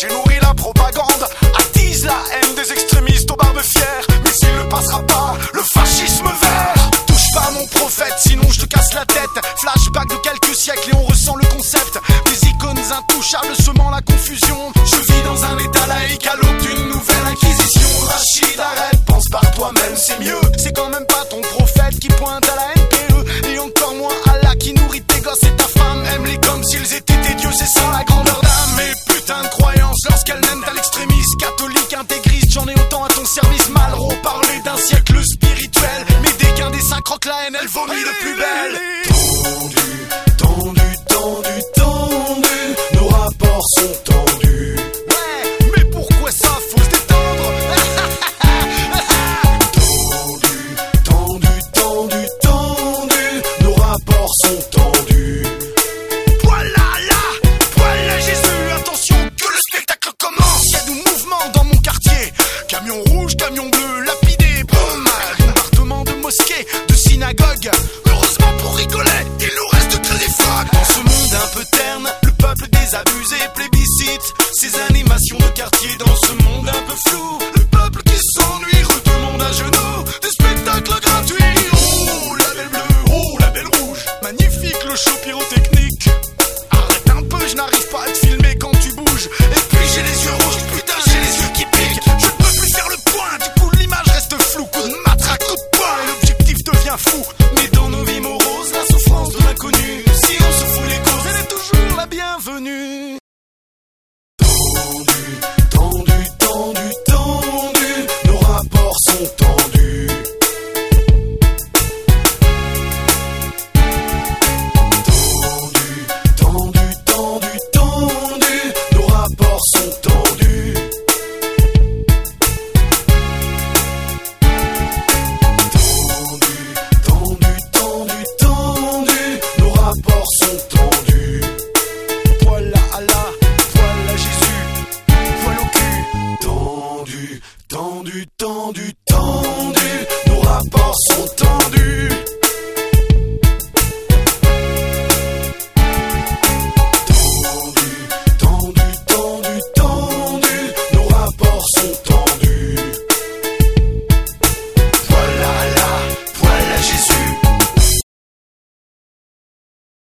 j'ai nourri la propagande. Attise la haine des extrémistes aux barbes fières. Mais s'il ne passera pas, le fascisme vert. Touche pas mon prophète, sinon je te casse la tête. Flashback de quelques siècles et on ressent le concept. Des icônes intouchables semant la confusion. Je vis dans un état laïque à l'aube d'une nouvelle inquisition. Rachid, arrête, pense par toi-même, c'est mieux. C'est quand même pas ton prophète qui pointe à la la haine, elle vomit le plus belle. Tendu, tendu, tendu, tendu, nos rapports sont tendus. Ouais, mais pourquoi ça faut se détendre? Tendu, tendu, tendu, nos rapports sont tendus. Voilà là, voilà Jésus, attention que le spectacle commence. Y a du mouvement dans mon quartier. Camion rouge, camion bleu, Heureusement pour rigoler, il nous reste que des frogs. Dans ce monde un peu terne, le peuple désabusé plébiscite ces animations de quartier. Dans ce temps, du temps, du temps.